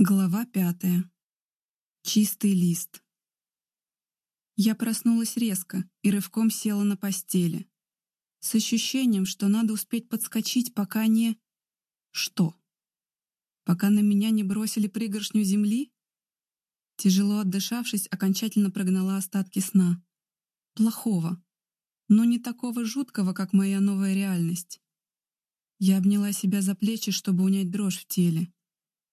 Глава пятая. Чистый лист. Я проснулась резко и рывком села на постели. С ощущением, что надо успеть подскочить, пока не... Что? Пока на меня не бросили пригоршню земли? Тяжело отдышавшись, окончательно прогнала остатки сна. Плохого, но не такого жуткого, как моя новая реальность. Я обняла себя за плечи, чтобы унять дрожь в теле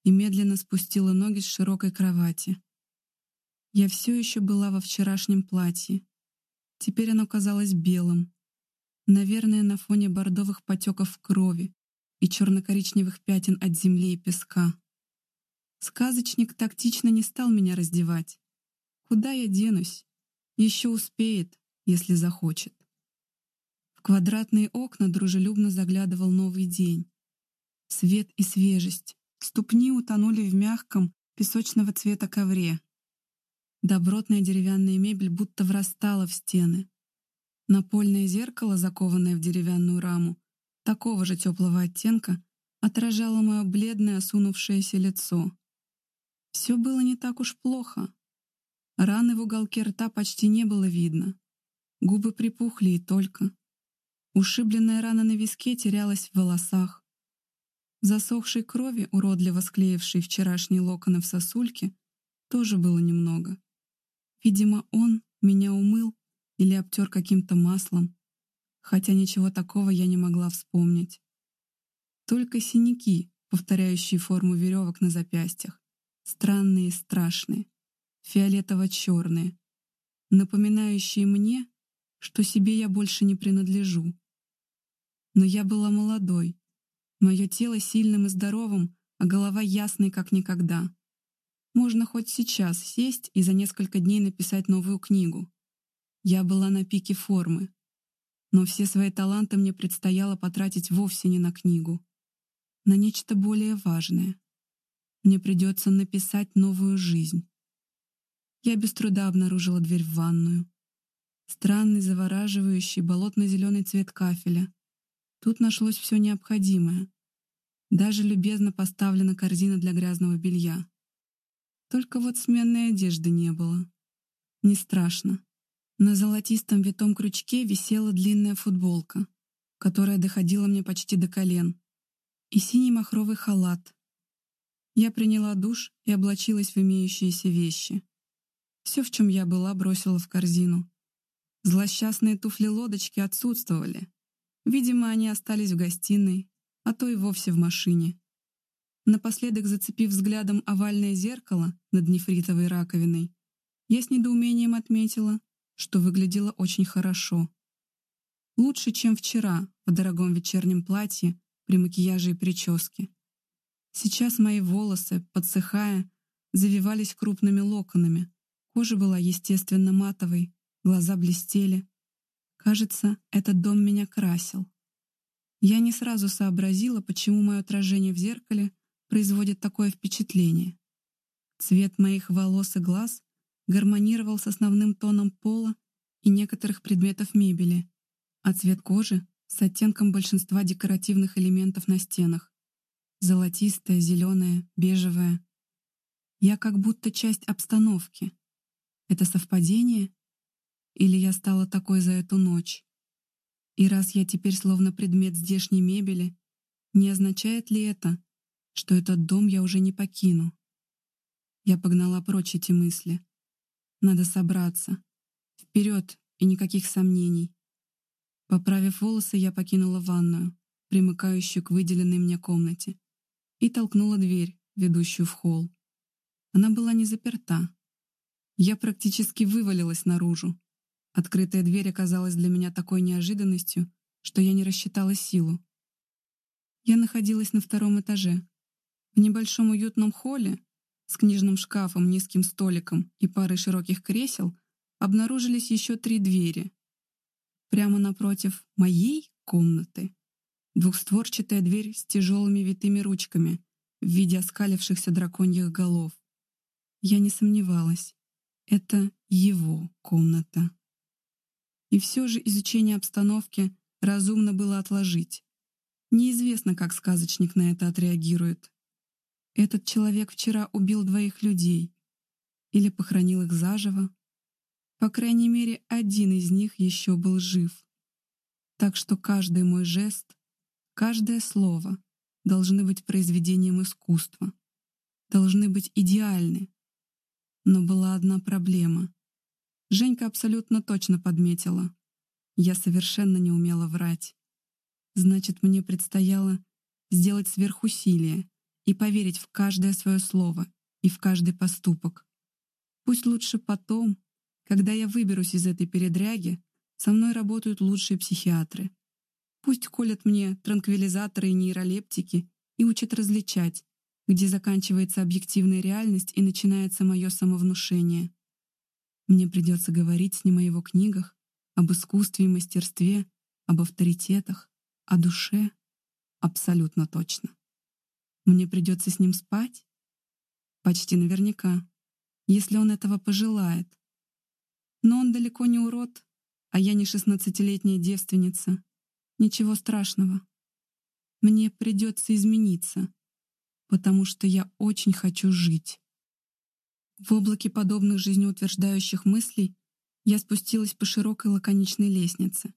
и медленно спустила ноги с широкой кровати. Я все еще была во вчерашнем платье. Теперь оно казалось белым. Наверное, на фоне бордовых потеков крови и черно-коричневых пятен от земли и песка. Сказочник тактично не стал меня раздевать. Куда я денусь? Еще успеет, если захочет. В квадратные окна дружелюбно заглядывал новый день. Свет и свежесть, Ступни утонули в мягком, песочного цвета ковре. Добротная деревянная мебель будто врастала в стены. Напольное зеркало, закованное в деревянную раму, такого же теплого оттенка, отражало мое бледное осунувшееся лицо. Все было не так уж плохо. Раны в уголке рта почти не было видно. Губы припухли и только. Ушибленная рана на виске терялась в волосах. Засохшей крови, уродливо склеившей вчерашние локоны в сосульке, тоже было немного. Видимо, он меня умыл или обтер каким-то маслом, хотя ничего такого я не могла вспомнить. Только синяки, повторяющие форму веревок на запястьях, странные и страшные, фиолетово-черные, напоминающие мне, что себе я больше не принадлежу. Но я была молодой, Мое тело сильным и здоровым, а голова ясной, как никогда. Можно хоть сейчас сесть и за несколько дней написать новую книгу. Я была на пике формы. Но все свои таланты мне предстояло потратить вовсе не на книгу. На нечто более важное. Мне придется написать новую жизнь. Я без труда обнаружила дверь в ванную. Странный, завораживающий, болотно-зеленый цвет кафеля, Тут нашлось все необходимое. Даже любезно поставлена корзина для грязного белья. Только вот сменной одежды не было. Не страшно. На золотистом витом крючке висела длинная футболка, которая доходила мне почти до колен, и синий махровый халат. Я приняла душ и облачилась в имеющиеся вещи. Все, в чем я была, бросила в корзину. Злосчастные туфли-лодочки отсутствовали. Видимо, они остались в гостиной, а то и вовсе в машине. Напоследок, зацепив взглядом овальное зеркало над нефритовой раковиной, я с недоумением отметила, что выглядело очень хорошо. Лучше, чем вчера в дорогом вечернем платье при макияже и прическе. Сейчас мои волосы, подсыхая, завивались крупными локонами. Кожа была естественно матовой, глаза блестели, Кажется, этот дом меня красил. Я не сразу сообразила, почему мое отражение в зеркале производит такое впечатление. Цвет моих волос и глаз гармонировал с основным тоном пола и некоторых предметов мебели, а цвет кожи — с оттенком большинства декоративных элементов на стенах. Золотистая, зеленая, бежевая. Я как будто часть обстановки. Это совпадение или я стала такой за эту ночь? И раз я теперь словно предмет здешней мебели, не означает ли это, что этот дом я уже не покину? Я погнала прочь эти мысли. Надо собраться. Вперед и никаких сомнений. Поправив волосы, я покинула ванную, примыкающую к выделенной мне комнате, и толкнула дверь, ведущую в холл. Она была не заперта. Я практически вывалилась наружу, Открытая дверь оказалась для меня такой неожиданностью, что я не рассчитала силу. Я находилась на втором этаже. В небольшом уютном холле с книжным шкафом, низким столиком и парой широких кресел обнаружились еще три двери. Прямо напротив моей комнаты двухстворчатая дверь с тяжелыми витыми ручками в виде оскалившихся драконьих голов. Я не сомневалась. Это его комната. И все же изучение обстановки разумно было отложить. Неизвестно, как сказочник на это отреагирует. Этот человек вчера убил двоих людей или похоронил их заживо. По крайней мере, один из них еще был жив. Так что каждый мой жест, каждое слово должны быть произведением искусства, должны быть идеальны. Но была одна проблема. Женька абсолютно точно подметила. Я совершенно не умела врать. Значит, мне предстояло сделать сверхусилие и поверить в каждое свое слово и в каждый поступок. Пусть лучше потом, когда я выберусь из этой передряги, со мной работают лучшие психиатры. Пусть колят мне транквилизаторы и нейролептики и учат различать, где заканчивается объективная реальность и начинается мое самовнушение. Мне придется говорить с ним о его книгах, об искусстве и мастерстве, об авторитетах, о душе? Абсолютно точно. Мне придется с ним спать? Почти наверняка, если он этого пожелает. Но он далеко не урод, а я не шестнадцатилетняя девственница. Ничего страшного. Мне придется измениться, потому что я очень хочу жить. В облаке подобных жизнеутверждающих мыслей я спустилась по широкой лаконичной лестнице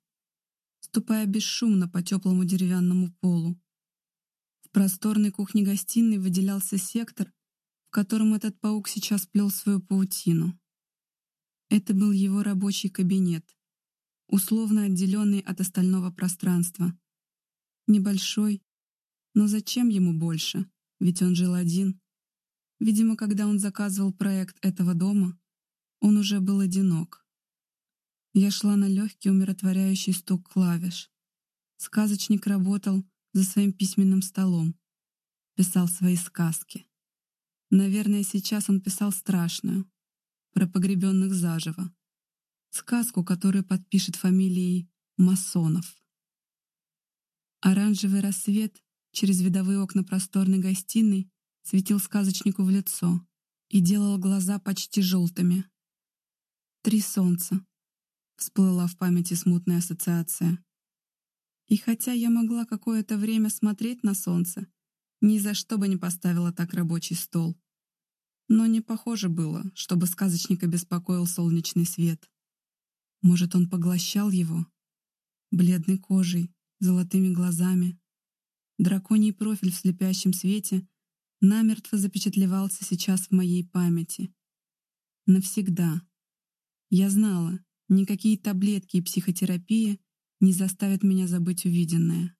ступая бесшумно по теплому деревянному полу. В просторной кухне-гостиной выделялся сектор, в котором этот паук сейчас плел свою паутину. Это был его рабочий кабинет, условно отделенный от остального пространства. Небольшой, но зачем ему больше, ведь он жил один. Видимо, когда он заказывал проект этого дома, он уже был одинок. Я шла на легкий умиротворяющий стук клавиш. Сказочник работал за своим письменным столом. Писал свои сказки. Наверное, сейчас он писал страшную. Про погребенных заживо. Сказку, которую подпишет фамилией Масонов. Оранжевый рассвет через видовые окна просторной гостиной светил сказочнику в лицо и делал глаза почти желтыми. Три солнца, Всплыла в памяти смутная ассоциация. И хотя я могла какое-то время смотреть на солнце, ни за что бы не поставила так рабочий стол. Но не похоже было, чтобы сказочника беспокоил солнечный свет. Может, он поглощал его? Бледной кожей, золотыми глазами. Драконий профиль в слепящем свете намертво запечатлевался сейчас в моей памяти. Навсегда. Я знала, Никакие таблетки и психотерапия не заставят меня забыть увиденное.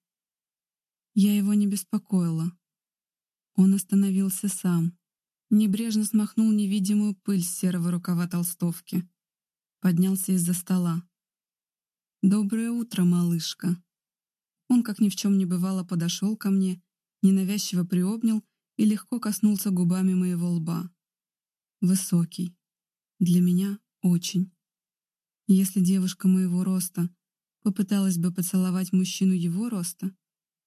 Я его не беспокоила. Он остановился сам. Небрежно смахнул невидимую пыль с серого рукава толстовки. Поднялся из-за стола. «Доброе утро, малышка!» Он, как ни в чем не бывало, подошел ко мне, ненавязчиво приобнял и легко коснулся губами моего лба. Высокий. Для меня очень. Если девушка моего роста попыталась бы поцеловать мужчину его роста,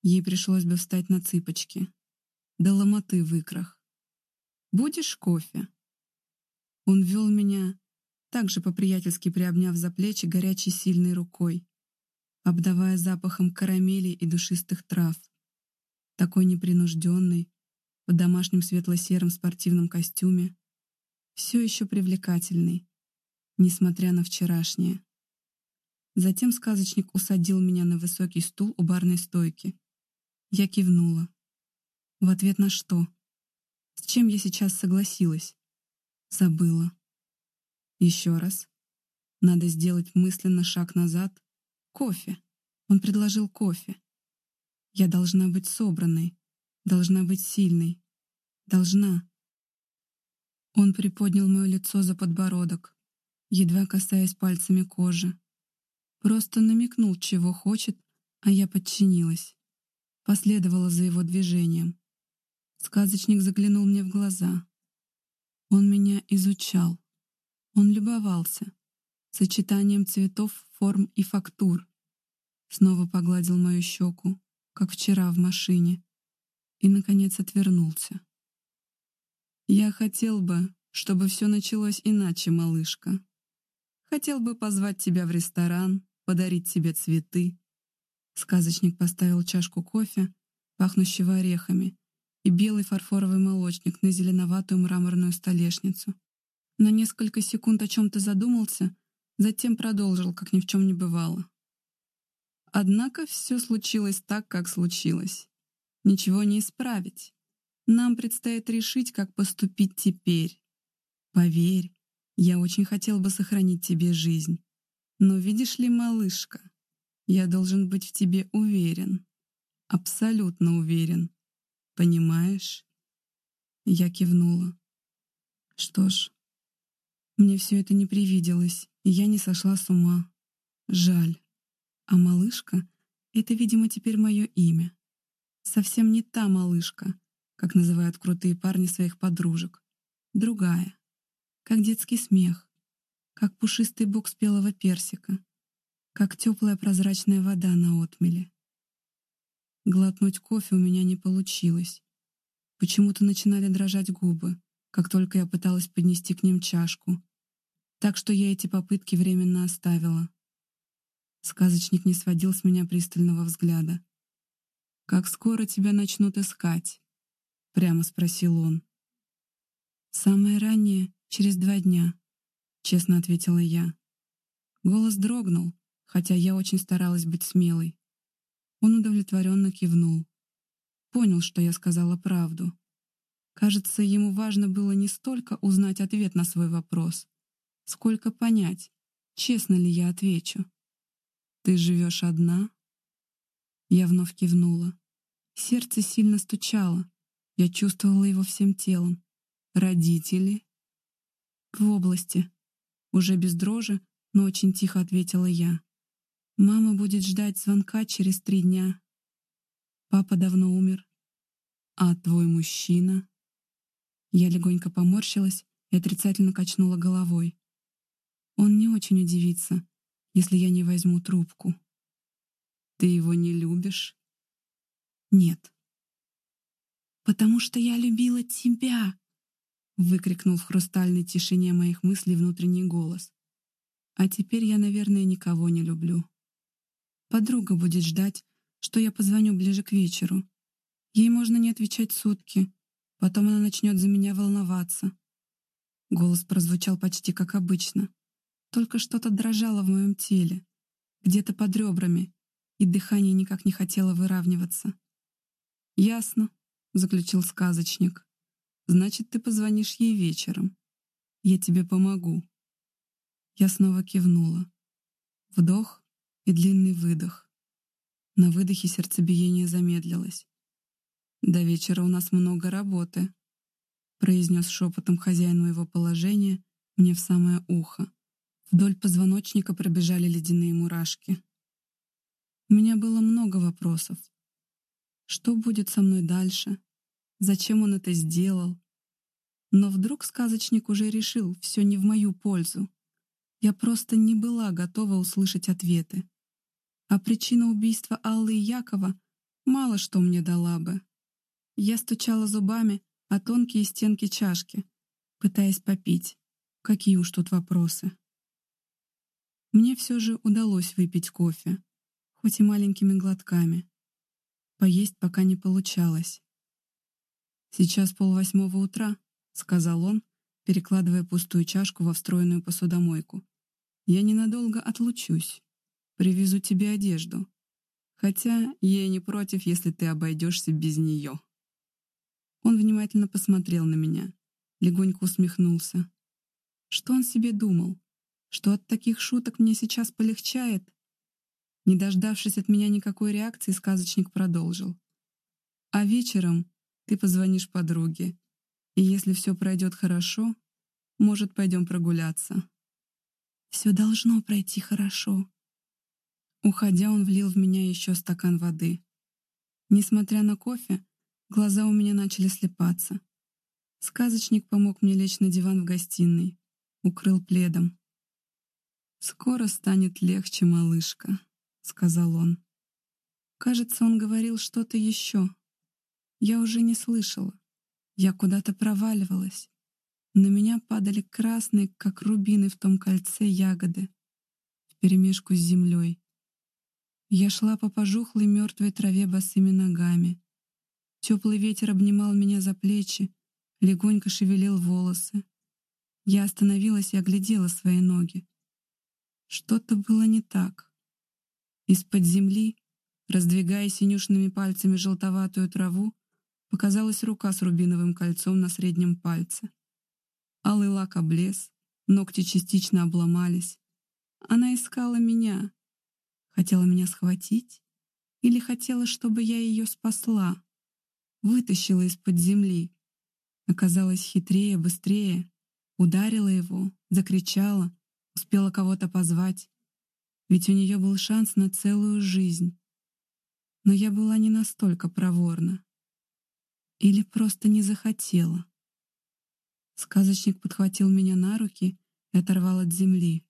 ей пришлось бы встать на цыпочки. До ломоты в икрах. «Будешь кофе?» Он вел меня, также по-приятельски приобняв за плечи горячей сильной рукой, обдавая запахом карамели и душистых трав. Такой непринужденный, в домашнем светло-сером спортивном костюме, все еще привлекательный, несмотря на вчерашнее. Затем сказочник усадил меня на высокий стул у барной стойки. Я кивнула. В ответ на что? С чем я сейчас согласилась? Забыла. Еще раз. Надо сделать мысленно шаг назад. Кофе. Он предложил кофе. Я должна быть собранной, должна быть сильной. Должна. Он приподнял мое лицо за подбородок едва касаясь пальцами кожи. Просто намекнул, чего хочет, а я подчинилась. Последовала за его движением. Сказочник заглянул мне в глаза. Он меня изучал. Он любовался. Сочетанием цветов, форм и фактур. Снова погладил мою щеку, как вчера в машине. И, наконец, отвернулся. «Я хотел бы, чтобы все началось иначе, малышка», Хотел бы позвать тебя в ресторан, подарить тебе цветы. Сказочник поставил чашку кофе, пахнущего орехами, и белый фарфоровый молочник на зеленоватую мраморную столешницу. На несколько секунд о чем-то задумался, затем продолжил, как ни в чем не бывало. Однако все случилось так, как случилось. Ничего не исправить. Нам предстоит решить, как поступить теперь. Поверь, я очень хотел бы сохранить тебе жизнь. Но видишь ли, малышка, я должен быть в тебе уверен. Абсолютно уверен. Понимаешь? Я кивнула. Что ж, мне все это не привиделось, и я не сошла с ума. Жаль. А малышка — это, видимо, теперь мое имя. Совсем не та малышка, как называют крутые парни своих подружек. Другая. Как детский смех. Как пушистый бок спелого персика. Как теплая прозрачная вода на отмеле. Глотнуть кофе у меня не получилось. Почему-то начинали дрожать губы, как только я пыталась поднести к ним чашку. Так что я эти попытки временно оставила. Сказочник не сводил с меня пристального взгляда. «Как скоро тебя начнут искать?» — прямо спросил он. «Самое раннее, через два дня», — честно ответила я. Голос дрогнул, хотя я очень старалась быть смелой. Он удовлетворенно кивнул. Понял, что я сказала правду. Кажется, ему важно было не столько узнать ответ на свой вопрос, сколько понять, честно ли я отвечу. «Ты живешь одна?» Я вновь кивнула. Сердце сильно стучало. Я чувствовала его всем телом. «Родители?» «В области». Уже без дрожи, но очень тихо ответила я. Мама будет ждать звонка через три дня. Папа давно умер. А твой мужчина? Я легонько поморщилась и отрицательно качнула головой. Он не очень удивится, если я не возьму трубку. Ты его не любишь? Нет. Потому что я любила тебя, выкрикнул в хрустальной тишине моих мыслей внутренний голос. А теперь я, наверное, никого не люблю. Подруга будет ждать, что я позвоню ближе к вечеру. Ей можно не отвечать сутки. Потом она начнет за меня волноваться. Голос прозвучал почти как обычно. Только что-то дрожало в моем теле, где-то под ребрами, и дыхание никак не хотело выравниваться. «Ясно», — заключил сказочник. «Значит, ты позвонишь ей вечером. Я тебе помогу». Я снова кивнула. Вдох, и длинный выдох. На выдохе сердцебиение замедлилось. «До вечера у нас много работы», — произнес шепотом хозяин моего положения мне в самое ухо. Вдоль позвоночника пробежали ледяные мурашки. У меня было много вопросов. Что будет со мной дальше? Зачем он это сделал? Но вдруг сказочник уже решил все не в мою пользу. Я просто не была готова услышать ответы а причина убийства Аллы и Якова мало что мне дала бы. Я стучала зубами о тонкие стенки чашки, пытаясь попить. Какие уж тут вопросы. Мне все же удалось выпить кофе, хоть и маленькими глотками. Поесть пока не получалось. «Сейчас полвосьмого утра», — сказал он, перекладывая пустую чашку во встроенную посудомойку. «Я ненадолго отлучусь». Привезу тебе одежду. Хотя я не против, если ты обойдешься без нее. Он внимательно посмотрел на меня, легонько усмехнулся. Что он себе думал? Что от таких шуток мне сейчас полегчает? Не дождавшись от меня никакой реакции, сказочник продолжил. А вечером ты позвонишь подруге, и если все пройдет хорошо, может, пойдем прогуляться. Все должно пройти хорошо, Уходя, он влил в меня еще стакан воды. Несмотря на кофе, глаза у меня начали слепаться. Сказочник помог мне лечь на диван в гостиной, укрыл пледом. «Скоро станет легче, малышка», — сказал он. Кажется, он говорил что-то еще. Я уже не слышала. Я куда-то проваливалась. На меня падали красные, как рубины в том кольце, ягоды, вперемешку с землей. Я шла по пожухлой мертвой траве босыми ногами. Теплый ветер обнимал меня за плечи, легонько шевелил волосы. Я остановилась и оглядела свои ноги. Что-то было не так. Из-под земли, раздвигая синюшными пальцами желтоватую траву, показалась рука с рубиновым кольцом на среднем пальце. Алый лак облез, ногти частично обломались. Она искала меня. Хотела меня схватить? Или хотела, чтобы я ее спасла? Вытащила из-под земли. Оказалась хитрее, быстрее. Ударила его, закричала, успела кого-то позвать. Ведь у нее был шанс на целую жизнь. Но я была не настолько проворна. Или просто не захотела. Сказочник подхватил меня на руки и оторвал от земли.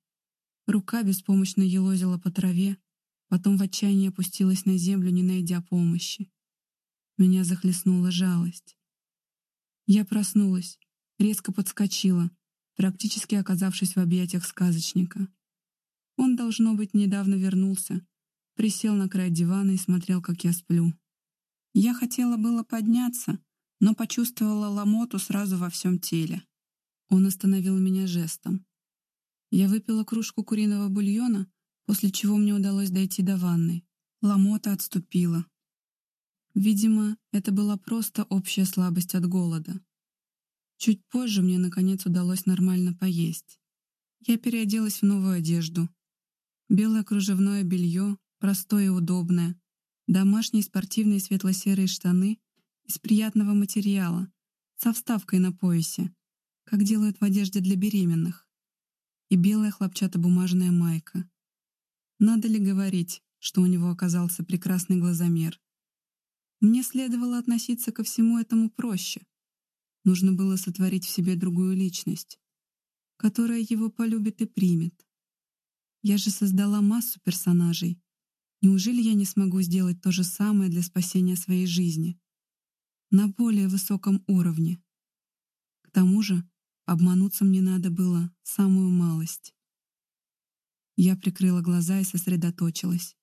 Рука беспомощно елозила по траве, потом в отчаянии опустилась на землю, не найдя помощи. Меня захлестнула жалость. Я проснулась, резко подскочила, практически оказавшись в объятиях сказочника. Он, должно быть, недавно вернулся, присел на край дивана и смотрел, как я сплю. Я хотела было подняться, но почувствовала ломоту сразу во всем теле. Он остановил меня жестом. Я выпила кружку куриного бульона, после чего мне удалось дойти до ванной. Ломота отступила. Видимо, это была просто общая слабость от голода. Чуть позже мне, наконец, удалось нормально поесть. Я переоделась в новую одежду. Белое кружевное белье, простое и удобное, домашние спортивные светло-серые штаны из приятного материала, со вставкой на поясе, как делают в одежде для беременных, и белая хлопчатобумажная майка. Надо ли говорить, что у него оказался прекрасный глазомер? Мне следовало относиться ко всему этому проще. Нужно было сотворить в себе другую личность, которая его полюбит и примет. Я же создала массу персонажей. Неужели я не смогу сделать то же самое для спасения своей жизни? На более высоком уровне. К тому же обмануться мне надо было самую малость. Я прикрыла глаза и сосредоточилась.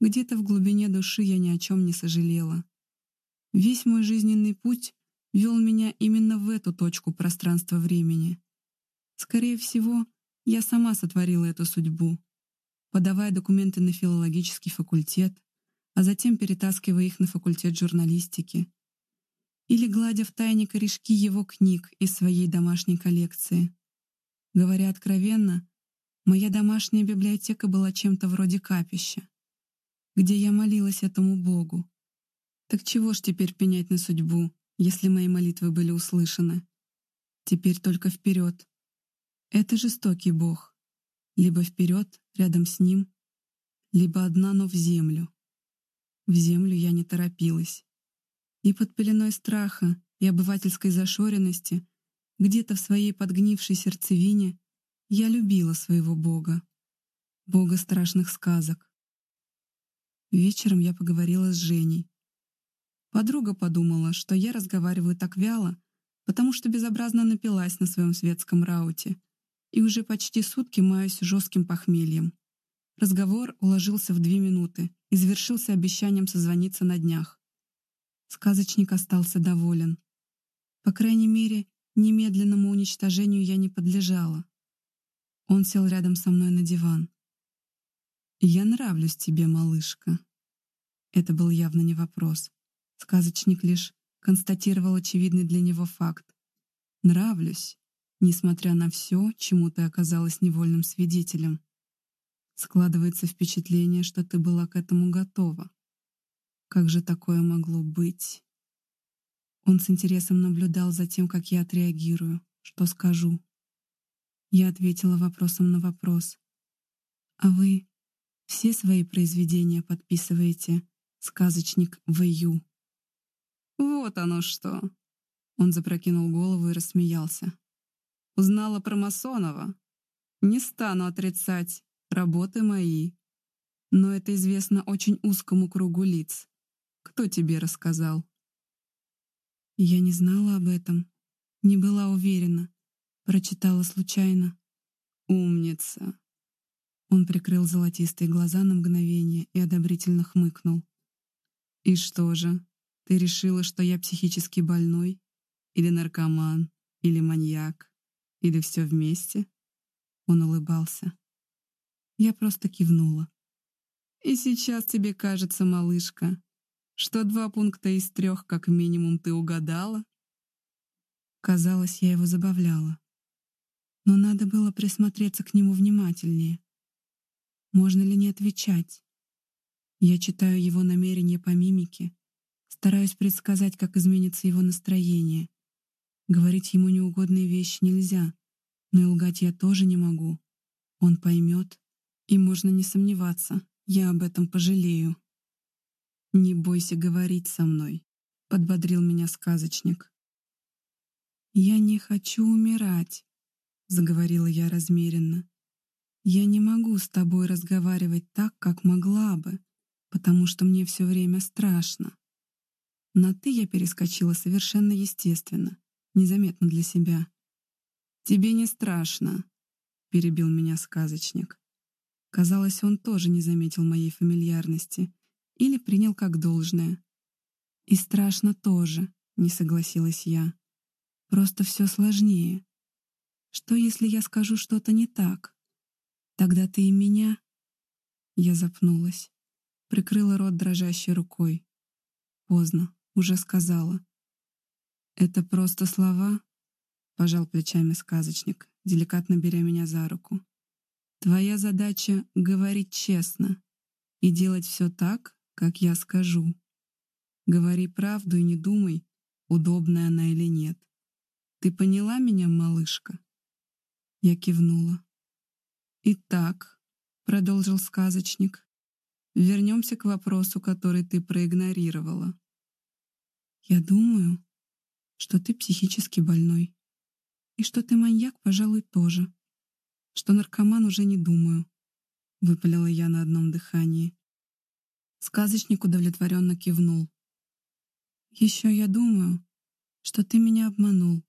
Где-то в глубине души я ни о чем не сожалела. Весь мой жизненный путь вел меня именно в эту точку пространства-времени. Скорее всего, я сама сотворила эту судьбу, подавая документы на филологический факультет, а затем перетаскивая их на факультет журналистики, или гладя в тайне корешки его книг из своей домашней коллекции. Говоря откровенно, моя домашняя библиотека была чем-то вроде капища, где я молилась этому Богу. Так чего ж теперь пенять на судьбу, если мои молитвы были услышаны. Теперь только вперед. Это жестокий Бог. Либо вперед, рядом с Ним, либо одна, но в землю. В землю я не торопилась. И под пеленой страха и обывательской зашоренности, где-то в своей подгнившей сердцевине, я любила своего Бога. Бога страшных сказок. Вечером я поговорила с Женей. Подруга подумала, что я разговариваю так вяло, потому что безобразно напилась на своем светском рауте и уже почти сутки маюсь жестким похмельем. Разговор уложился в две минуты и завершился обещанием созвониться на днях. Сказочник остался доволен. По крайней мере, немедленному уничтожению я не подлежала. Он сел рядом со мной на диван. «Я нравлюсь тебе, малышка». Это был явно не вопрос. Сказочник лишь констатировал очевидный для него факт. «Нравлюсь, несмотря на все, чему ты оказалась невольным свидетелем. Складывается впечатление, что ты была к этому готова. Как же такое могло быть?» Он с интересом наблюдал за тем, как я отреагирую, что скажу. Я ответила вопросом на вопрос. «А вы все свои произведения подписываете, сказочник В.Ю.?» «Вот оно что!» Он запрокинул голову и рассмеялся. «Узнала про Масонова? Не стану отрицать, работы мои. Но это известно очень узкому кругу лиц. Кто тебе рассказал?» Я не знала об этом, не была уверена. Прочитала случайно. «Умница!» Он прикрыл золотистые глаза на мгновение и одобрительно хмыкнул. «И что же, Ты решила, что я психически больной? Или наркоман? Или маньяк? Или все вместе?» Он улыбался. Я просто кивнула. «И сейчас тебе кажется, малышка, что два пункта из трех как минимум ты угадала?» Казалось, я его забавляла. Но надо было присмотреться к нему внимательнее. Можно ли не отвечать? Я читаю его намерения по мимике, стараюсь предсказать, как изменится его настроение. Говорить ему неугодные вещи нельзя, но и лгать я тоже не могу. Он поймет, и можно не сомневаться, я об этом пожалею. «Не бойся говорить со мной», — подбодрил меня сказочник. «Я не хочу умирать», — заговорила я размеренно. «Я не могу с тобой разговаривать так, как могла бы, потому что мне все время страшно». На «ты» я перескочила совершенно естественно, незаметно для себя. «Тебе не страшно», — перебил меня сказочник. Казалось, он тоже не заметил моей фамильярности или принял как должное. «И страшно тоже», — не согласилась я. «Просто все сложнее. Что, если я скажу что-то не так? Тогда ты и меня...» Я запнулась, прикрыла рот дрожащей рукой. Поздно, уже сказала. «Это просто слова?» — пожал плечами сказочник, деликатно беря меня за руку. Твоя задача — говорить честно и делать все так, как я скажу. Говори правду и не думай, удобная она или нет. Ты поняла меня, малышка?» Я кивнула. «Итак», — продолжил сказочник, — «вернемся к вопросу, который ты проигнорировала. Я думаю, что ты психически больной, и что ты маньяк, пожалуй, тоже что наркоман уже не думаю», — выпалила я на одном дыхании. Сказочник удовлетворенно кивнул. «Еще я думаю, что ты меня обманул,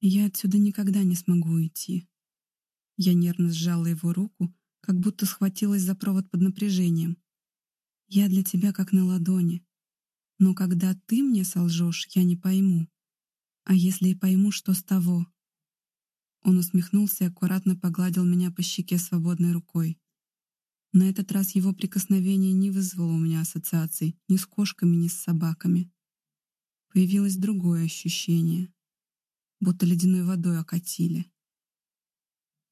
и я отсюда никогда не смогу уйти». Я нервно сжала его руку, как будто схватилась за провод под напряжением. «Я для тебя как на ладони. Но когда ты мне солжешь, я не пойму. А если и пойму, что с того?» Он усмехнулся и аккуратно погладил меня по щеке свободной рукой. На этот раз его прикосновение не вызвало у меня ассоциаций ни с кошками, ни с собаками. Появилось другое ощущение, будто ледяной водой окатили.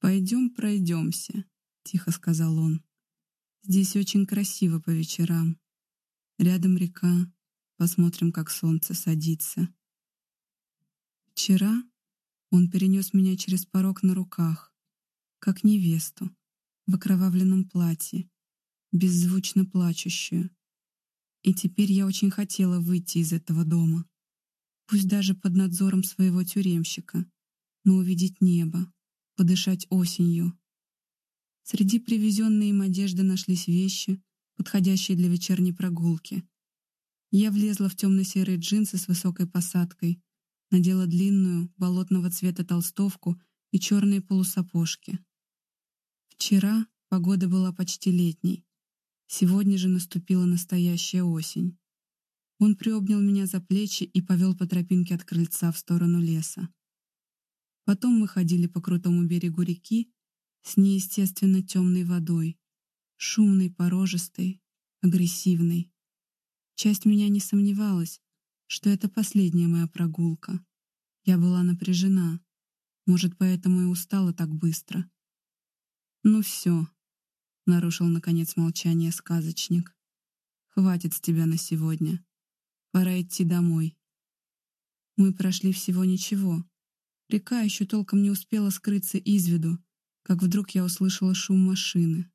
«Пойдем пройдемся», — тихо сказал он. «Здесь очень красиво по вечерам. Рядом река, посмотрим, как солнце садится». Вчера он перенес меня через порог на руках, как невесту, в окровавленном платье, беззвучно плачущую. И теперь я очень хотела выйти из этого дома, пусть даже под надзором своего тюремщика, но увидеть небо, подышать осенью. Среди привезенной им одежды нашлись вещи, подходящие для вечерней прогулки. Я влезла в темно-серые джинсы с высокой посадкой, надела длинную, болотного цвета толстовку и черные полусапожки. Вчера погода была почти летней. Сегодня же наступила настоящая осень. Он приобнял меня за плечи и повел по тропинке от крыльца в сторону леса. Потом мы ходили по крутому берегу реки с неестественно темной водой, шумной, порожистой, агрессивной. Часть меня не сомневалась, что это последняя моя прогулка. Я была напряжена. Может, поэтому и устала так быстро. «Ну все», — нарушил, наконец, молчание сказочник. «Хватит с тебя на сегодня. Пора идти домой». Мы прошли всего ничего. Река еще толком не успела скрыться из виду, как вдруг я услышала шум машины.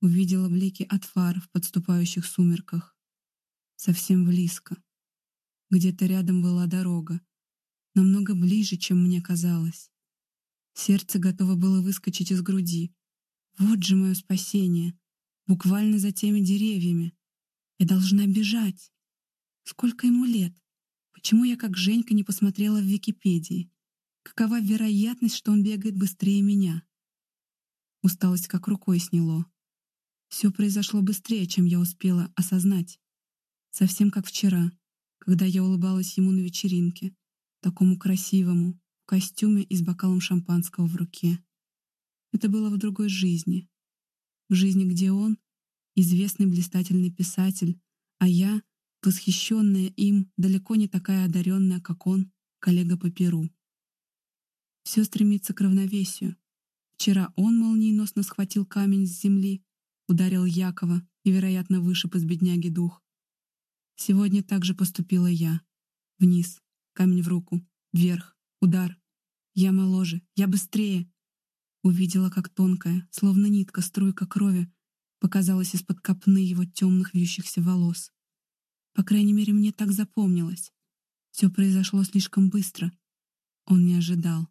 Увидела блики от фар в подступающих сумерках. Совсем близко. Где-то рядом была дорога, намного ближе, чем мне казалось. Сердце готово было выскочить из груди. Вот же мое спасение, буквально за теми деревьями. Я должна бежать. Сколько ему лет? Почему я, как Женька, не посмотрела в Википедии? Какова вероятность, что он бегает быстрее меня? Усталость как рукой сняло. Все произошло быстрее, чем я успела осознать. Совсем как вчера когда я улыбалась ему на вечеринке, такому красивому, в костюме и с бокалом шампанского в руке. Это было в другой жизни. В жизни, где он — известный блистательный писатель, а я, восхищенная им, далеко не такая одаренная, как он, коллега по Перу. Все стремится к равновесию. Вчера он молниеносно схватил камень с земли, ударил Якова и, вероятно, вышиб из бедняги дух. Сегодня так же поступила я. Вниз, камень в руку, вверх, удар. Я моложе, я быстрее. Увидела, как тонкая, словно нитка, струйка крови показалась из-под копны его темных вьющихся волос. По крайней мере, мне так запомнилось. Все произошло слишком быстро. Он не ожидал.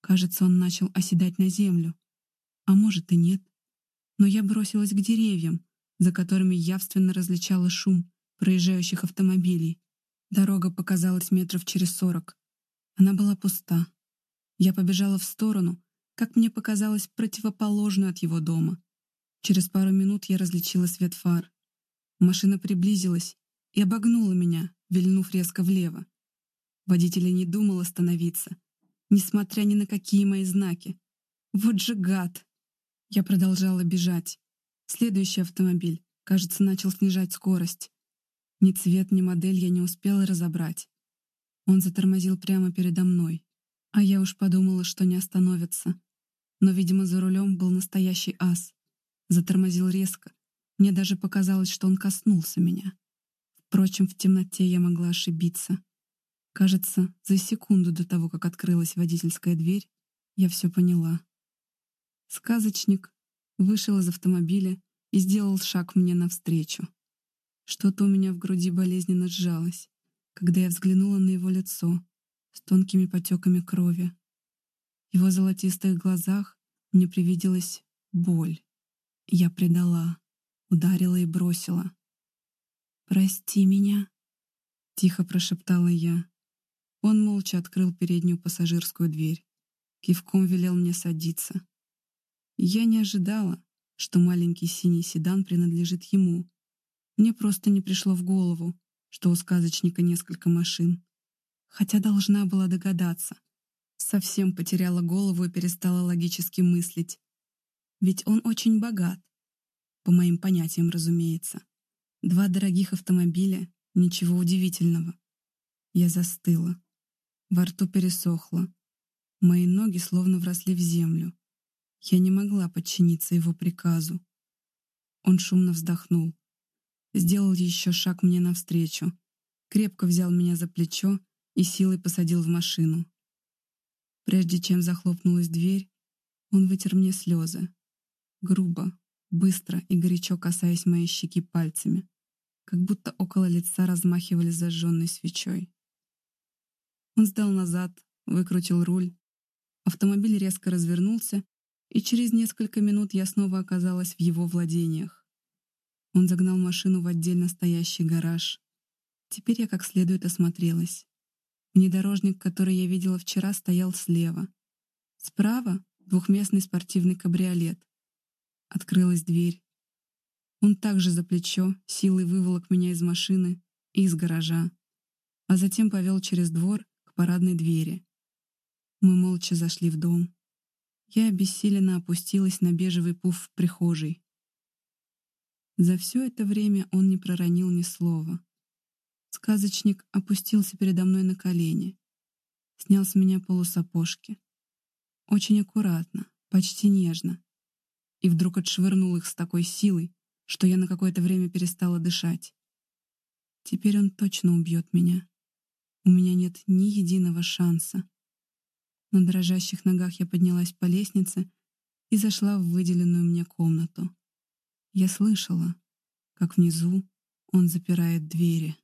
Кажется, он начал оседать на землю. А может и нет. Но я бросилась к деревьям, за которыми явственно различала шум проезжающих автомобилей. Дорога показалась метров через сорок. Она была пуста. Я побежала в сторону, как мне показалось, противоположную от его дома. Через пару минут я различила свет фар. Машина приблизилась и обогнула меня, вильнув резко влево. Водитель не думал остановиться, несмотря ни на какие мои знаки. Вот же гад! Я продолжала бежать. Следующий автомобиль, кажется, начал снижать скорость. Ни цвет, ни модель я не успела разобрать. Он затормозил прямо передо мной, а я уж подумала, что не остановится. Но, видимо, за рулем был настоящий ас. Затормозил резко. Мне даже показалось, что он коснулся меня. Впрочем, в темноте я могла ошибиться. Кажется, за секунду до того, как открылась водительская дверь, я все поняла. Сказочник вышел из автомобиля и сделал шаг мне навстречу. Что-то у меня в груди болезненно сжалось, когда я взглянула на его лицо с тонкими потеками крови. В его золотистых глазах мне привиделась боль. Я предала, ударила и бросила. «Прости меня», — тихо прошептала я. Он молча открыл переднюю пассажирскую дверь. Кивком велел мне садиться. Я не ожидала, что маленький синий седан принадлежит ему. Мне просто не пришло в голову, что у сказочника несколько машин. Хотя должна была догадаться. Совсем потеряла голову и перестала логически мыслить. Ведь он очень богат. По моим понятиям, разумеется. Два дорогих автомобиля — ничего удивительного. Я застыла. Во рту пересохло. Мои ноги словно вросли в землю. Я не могла подчиниться его приказу. Он шумно вздохнул. Сделал еще шаг мне навстречу. Крепко взял меня за плечо и силой посадил в машину. Прежде чем захлопнулась дверь, он вытер мне слезы. Грубо, быстро и горячо касаясь моей щеки пальцами, как будто около лица размахивали зажженной свечой. Он сдал назад, выкрутил руль. Автомобиль резко развернулся, и через несколько минут я снова оказалась в его владениях. Он загнал машину в отдельно стоящий гараж. Теперь я как следует осмотрелась. Внедорожник, который я видела вчера, стоял слева. Справа — двухместный спортивный кабриолет. Открылась дверь. Он также за плечо силой выволок меня из машины и из гаража, а затем повел через двор парадной двери. Мы молча зашли в дом. Я обессиленно опустилась на бежевый пуф в прихожей. За все это время он не проронил ни слова. Сказочник опустился передо мной на колени, снял с меня полусапожки. Очень аккуратно, почти нежно. И вдруг отшвырнул их с такой силой, что я на какое-то время перестала дышать. Теперь он точно убьет меня. У меня нет ни единого шанса. На дрожащих ногах я поднялась по лестнице и зашла в выделенную мне комнату. Я слышала, как внизу он запирает двери.